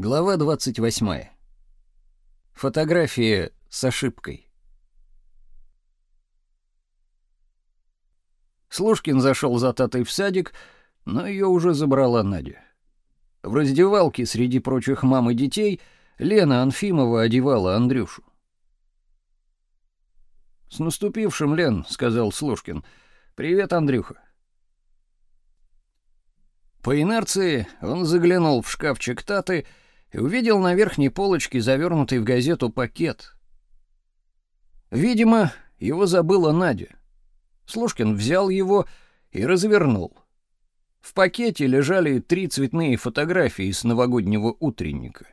Глава 28. Фотография с ошибкой. Слушкин зашел за Татой в садик, но ее уже забрала Надя. В раздевалке среди прочих мам и детей Лена Анфимова одевала Андрюшу. «С наступившим, Лен», — сказал Слушкин. «Привет, Андрюха». По инерции он заглянул в шкафчик Таты и увидел на верхней полочке завернутый в газету пакет. Видимо, его забыла Надя. Слушкин взял его и развернул. В пакете лежали три цветные фотографии с новогоднего утренника.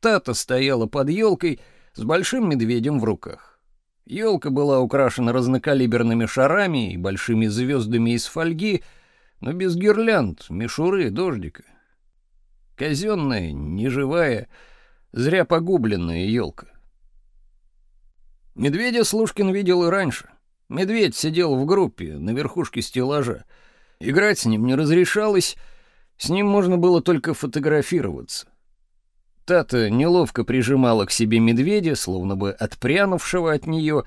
Тата стояла под елкой с большим медведем в руках. Елка была украшена разнокалиберными шарами и большими звездами из фольги, но без гирлянд, мишуры, дождика. Казенная, неживая, зря погубленная елка. Медведя Слушкин видел и раньше. Медведь сидел в группе на верхушке стеллажа. Играть с ним не разрешалось, с ним можно было только фотографироваться. Тата неловко прижимала к себе медведя, словно бы отпрянувшего от нее,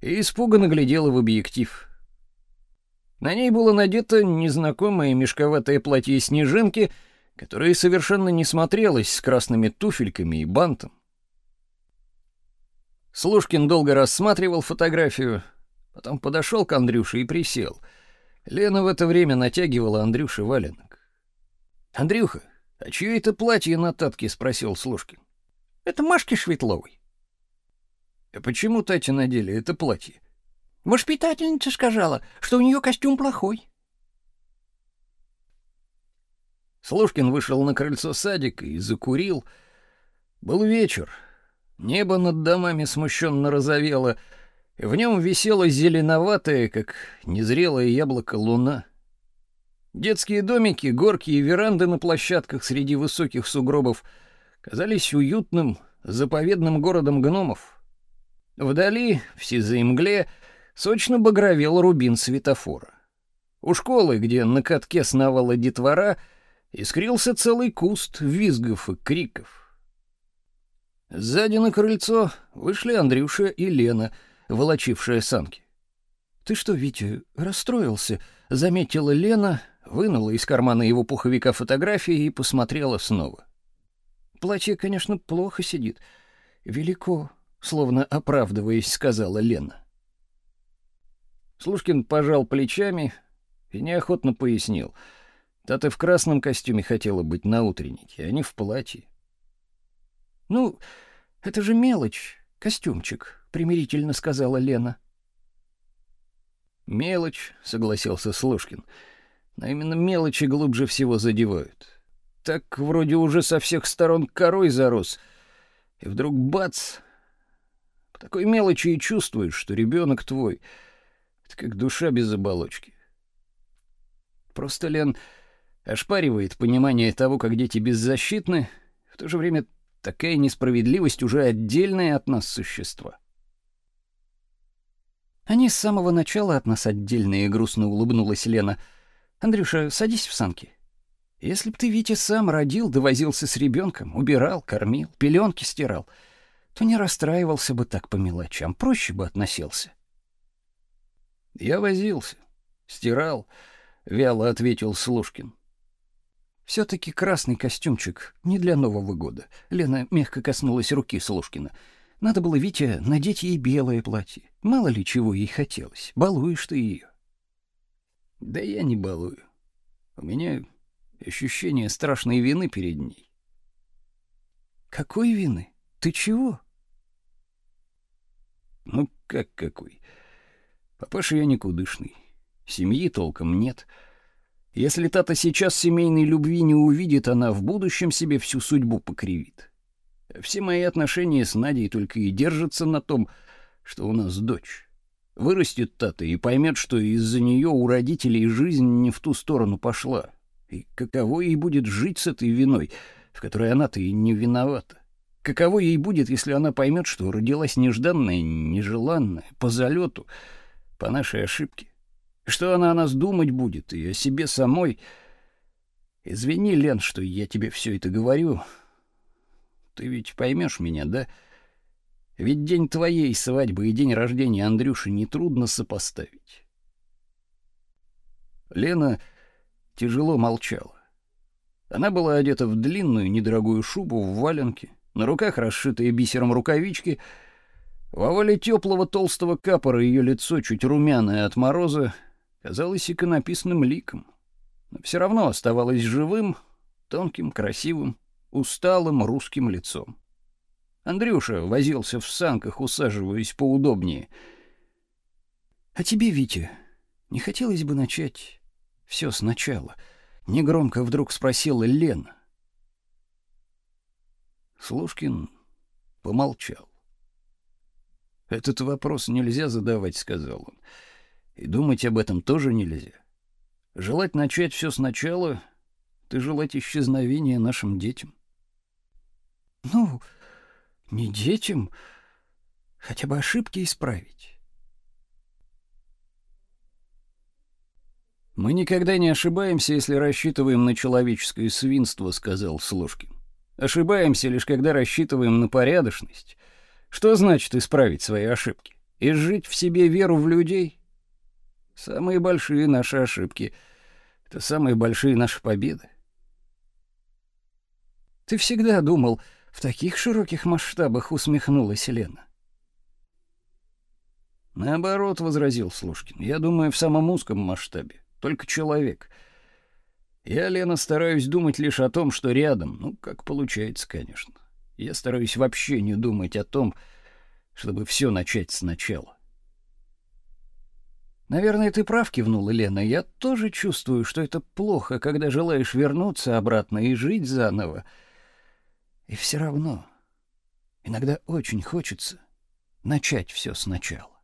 и испуганно глядела в объектив. На ней было надето незнакомое мешковатое платье снежинки — которая совершенно не смотрелась с красными туфельками и бантом. Слушкин долго рассматривал фотографию, потом подошел к Андрюше и присел. Лена в это время натягивала Андрюше валенок. «Андрюха, а чье это платье на татке?» — спросил Слушкин. «Это Машки Шветловой». «А почему Тате надели это платье?» «Воспитательница сказала, что у нее костюм плохой». Слушкин вышел на крыльцо садика и закурил. Был вечер. Небо над домами смущенно розовело, в нем висела зеленоватая, как незрелое яблоко, луна. Детские домики, горки и веранды на площадках среди высоких сугробов казались уютным, заповедным городом гномов. Вдали, в сизой мгле, сочно багровел рубин светофора. У школы, где на катке сновала детвора, — искрился целый куст визгов и криков. Сзади на крыльцо вышли Андрюша и Лена, волочившая санки. «Ты что, Витя, расстроился?» — заметила Лена, вынула из кармана его пуховика фотографии и посмотрела снова. «Платье, конечно, плохо сидит. Велико», — словно оправдываясь, сказала Лена. Слушкин пожал плечами и неохотно пояснил — да ты в красном костюме хотела быть на утреннике, а не в платье. Ну, это же мелочь, костюмчик, примирительно сказала Лена. Мелочь, согласился Слушкин. Но именно мелочи глубже всего задевают. Так вроде уже со всех сторон корой зарос, и вдруг бац! По такой мелочи и чувствуешь, что ребенок твой. Это как душа без оболочки. Просто, Лен, ошпаривает понимание того, как дети беззащитны, в то же время такая несправедливость уже отдельное от нас существо. Они с самого начала от нас отдельные, грустно улыбнулась Лена. Андрюша, садись в санки. Если б ты, Витя, сам родил, довозился с ребенком, убирал, кормил, пеленки стирал, то не расстраивался бы так по мелочам, проще бы относился. Я возился, стирал, вяло ответил Слушкин. Все-таки красный костюмчик не для Нового года. Лена мягко коснулась руки Слушкина. Надо было Вите надеть ей белое платье. Мало ли чего ей хотелось. Балуешь ты ее. Да я не балую. У меня ощущение страшной вины перед ней. Какой вины? Ты чего? Ну как какой? Папаша я никудышный. Семьи толком нет. — если Тата сейчас семейной любви не увидит, она в будущем себе всю судьбу покривит. Все мои отношения с Надей только и держатся на том, что у нас дочь. Вырастет Тата и поймет, что из-за нее у родителей жизнь не в ту сторону пошла. И каково ей будет жить с этой виной, в которой она-то и не виновата? Каково ей будет, если она поймет, что родилась нежданная, нежеланная, по залету, по нашей ошибке? Что она о нас думать будет и о себе самой? Извини, Лен, что я тебе все это говорю, Ты ведь поймешь меня, да? Ведь день твоей свадьбы и день рождения Андрюши нетрудно сопоставить. Лена тяжело молчала. Она была одета в длинную недорогую шубу в валенке, на руках расшитые бисером рукавички. В овале теплого толстого капора ее лицо, чуть румяное от мороза, казалось иконописным ликом. Но все равно оставалось живым, тонким, красивым, усталым русским лицом. Андрюша возился в санках, усаживаясь поудобнее. «А тебе, Витя, не хотелось бы начать все сначала?» — негромко вдруг спросила Лена. Слушкин помолчал. «Этот вопрос нельзя задавать», — сказал он. «И думать об этом тоже нельзя. Желать начать все сначала — ты желать исчезновения нашим детям». «Ну, не детям, хотя бы ошибки исправить. Мы никогда не ошибаемся, если рассчитываем на человеческое свинство, сказал Слушкин. Ошибаемся лишь когда рассчитываем на порядочность. Что значит исправить свои ошибки? Изжить в себе веру в людей? Самые большие наши ошибки это самые большие наши победы. Ты всегда думал, в таких широких масштабах усмехнулась Лена. Наоборот, возразил Слушкин. Я думаю, в самом узком масштабе. Только человек. Я, Лена, стараюсь думать лишь о том, что рядом. Ну, как получается, конечно. Я стараюсь вообще не думать о том, чтобы все начать сначала. Наверное, ты прав, кивнула Лена. Я тоже чувствую, что это плохо, когда желаешь вернуться обратно и жить заново. И все равно иногда очень хочется начать все сначала.